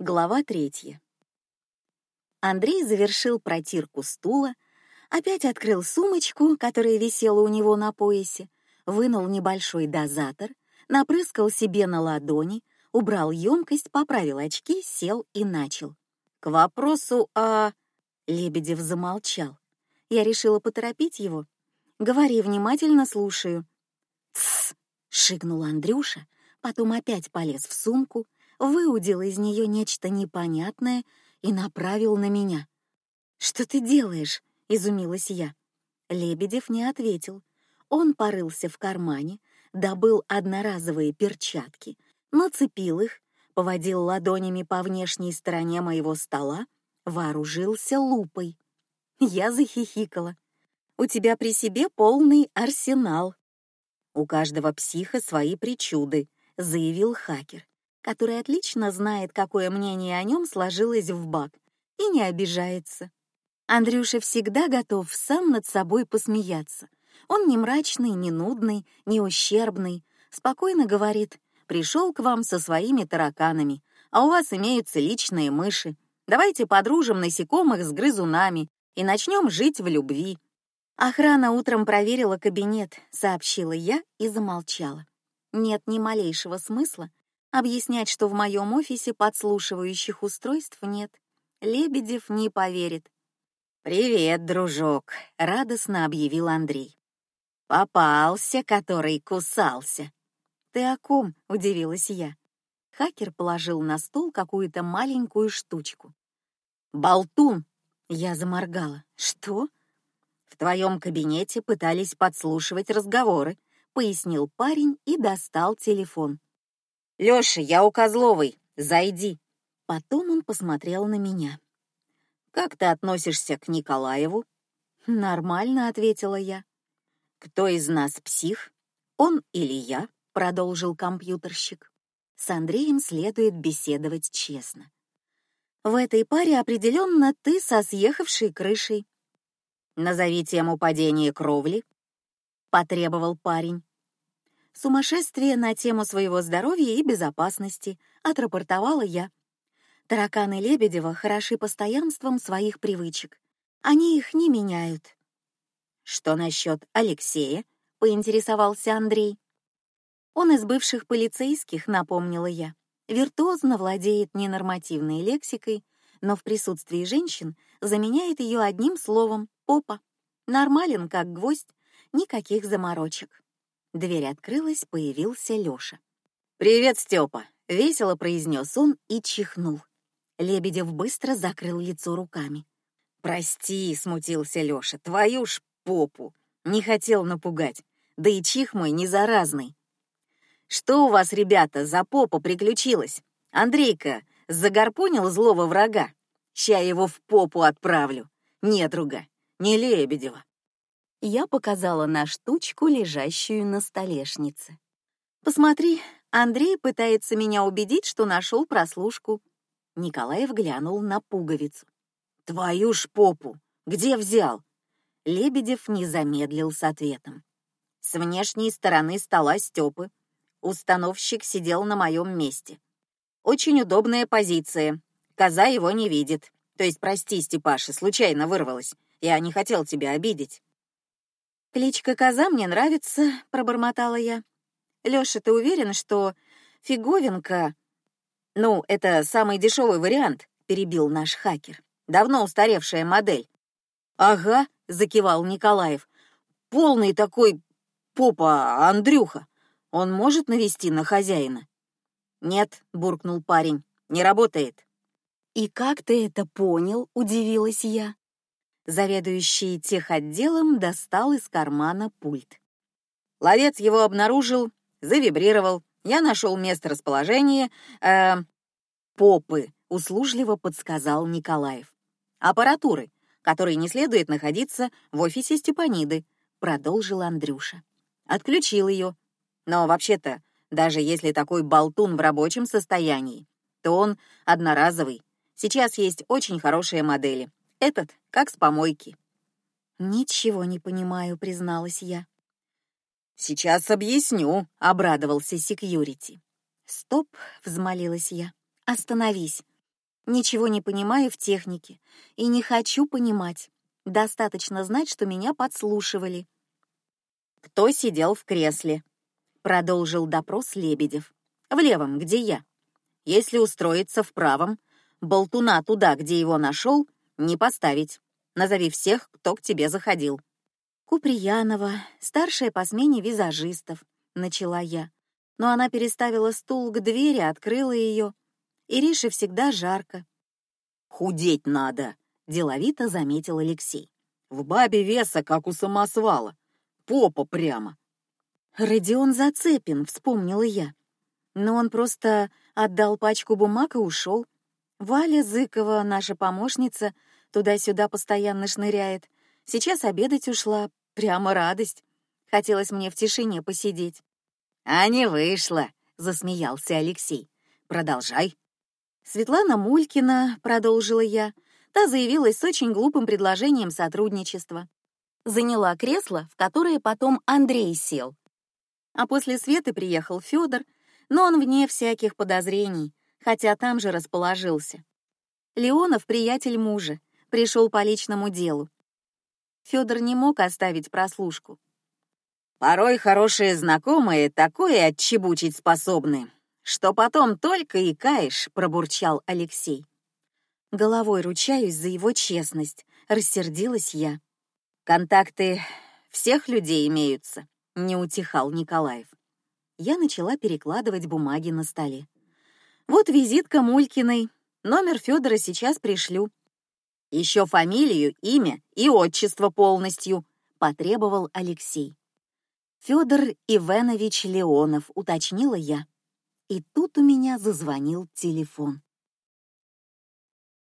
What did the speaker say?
Глава третья. Андрей завершил протирку стула, опять открыл сумочку, которая висела у него на поясе, вынул небольшой дозатор, напрыскал себе на ладони, убрал емкость, поправил очки, сел и начал. К вопросу о... Лебедев замолчал. Я решила поторопить его. Говори, внимательно слушаю. Тсс! шикнул Андрюша, потом опять полез в сумку, выудил из нее нечто непонятное и направил на меня. Что ты делаешь? изумилась я. Лебедев не ответил. Он порылся в кармане, добыл одноразовые перчатки, нацепил их, поводил ладонями по внешней стороне моего стола, вооружился лупой. Я захихикала. У тебя при себе полный арсенал. У каждого психа свои причуды, заявил хакер который отлично знает, какое мнение о нем сложилось в бак, и не обижается. Андрюша всегда готов сам над собой посмеяться. Он не мрачный, не нудный, не ущербный, спокойно говорит: "Пришел к вам со своими тараканами, а у вас имеются личные мыши. Давайте подружим насекомых с грызунами и начнем жить в любви". Охрана утром проверила кабинет, сообщила я и замолчала. Нет ни малейшего смысла Объяснять, что в моем офисе подслушивающих устройств нет, Лебедев не поверит. Привет, дружок, радостно объявил Андрей. Попался, который кусался. Ты о ком? удивилась я. Хакер положил на стол какую-то маленькую штучку. Болтун. Я заморгала. Что? В твоем кабинете пытались подслушивать разговоры, пояснил парень и достал телефон. Лёша, я у Козловой, зайди. Потом он посмотрел на меня. Как ты относишься к Николаеву? Нормально, ответила я. Кто из нас псих? Он или я? Продолжил компьютерщик. С Андреем следует беседовать честно. В этой паре определенно ты со съехавшей крышей. Назови тему падения кровли. Потребовал парень сумасшествие на тему своего здоровья и безопасности, отрапортовала я. Тараканы Лебедева хороши постоянством своих привычек. Они их не меняют. Что насчет Алексея? поинтересовался Андрей. Он из бывших полицейских, напомнила я. Виртуозно владеет ненормативной лексикой, но в присутствии женщин заменяет ее одним словом попа. Нормален как гвоздь, никаких заморочек. Дверь открылась, появился Лёша. Привет, Степа! Весело произнес он и чихнул. Лебедев быстро закрыл лицо руками. Прости, смутился Лёша, твою ж попу. Не хотел напугать. Да и чих мой не заразный. Что у вас, ребята, за попа приключилось? Андрейка загорпунил злого врага. Ща его в попу отправлю. Не друга, не Лебедева я показала на штучку, лежащую на столешнице. Посмотри, Андрей пытается меня убедить, что нашел прослушку. Николаев глянул на пуговицу. Твою ж попу! Где взял? Лебедев не замедлил с ответом. С внешней стороны стола Степы. Установщик сидел на моем месте. Очень удобная позиция. Коза его не видит. То есть, прости, Степаша, случайно вырвалась. Я не хотел тебя обидеть. Кличка Коза мне нравится, пробормотала я. Лёша, ты уверен, что фиговинка? Ну, это самый дешевый вариант, перебил наш хакер. Давно устаревшая модель. Ага, закивал Николаев. Полный такой попа Андрюха. Он может навести на хозяина? Нет, буркнул парень. Не работает. И как ты это понял? удивилась я. Заведующий техотделом достал из кармана пульт. Ловец его обнаружил, завибрировал. Я нашел место расположения э, попы, услужливо подсказал Николаев. Аппаратуры, которой не следует находиться в офисе Степаниды, продолжил Андрюша. Отключил ее. Но вообще-то, даже если такой болтун в рабочем состоянии, то он одноразовый. Сейчас есть очень хорошие модели, этот как с помойки. Ничего не понимаю, призналась я. Сейчас объясню, обрадовался секьюрити. Стоп, взмолилась я. Остановись. Ничего не понимаю в технике и не хочу понимать. Достаточно знать, что меня подслушивали. Кто сидел в кресле? Продолжил допрос Лебедев. В левом, где я. Если устроиться в правом, болтуна туда, где его нашел, не поставить. Назови всех, кто к тебе заходил. Куприянова, старшая по смене визажистов, начала я, но она переставила стул к двери, открыла ее. Ирише всегда жарко. Худеть надо, деловито заметил Алексей. В бабе веса, как у самосвала. Попа прямо. Родион Зацепин, вспомнила я. Но он просто отдал пачку бумаг и ушел. Валя Зыкова, наша помощница, туда-сюда постоянно шныряет. Сейчас обедать ушла, прямо радость. Хотелось мне в тишине посидеть. А не вышло, засмеялся Алексей. Продолжай. Светлана Мулькина, продолжила я, та заявилась с очень глупым предложением сотрудничества. Заняла кресло, в которое потом Андрей сел. А после Светы приехал Федор, но он вне всяких подозрений, хотя там же расположился. Леонов приятель мужа, пришел по личному делу. Федор не мог оставить прослушку. Порой хорошие знакомые такое отчебучить способны, что потом только и каешь, пробурчал Алексей. Головой ручаюсь за его честность, рассердилась я. Контакты всех людей имеются, не утихал Николаев. Я начала перекладывать бумаги на столе. Вот визитка Мулькиной. Номер Федора сейчас пришлю. Еще фамилию, имя и отчество полностью, потребовал Алексей. Федор Иванович Леонов, уточнила я. И тут у меня зазвонил телефон.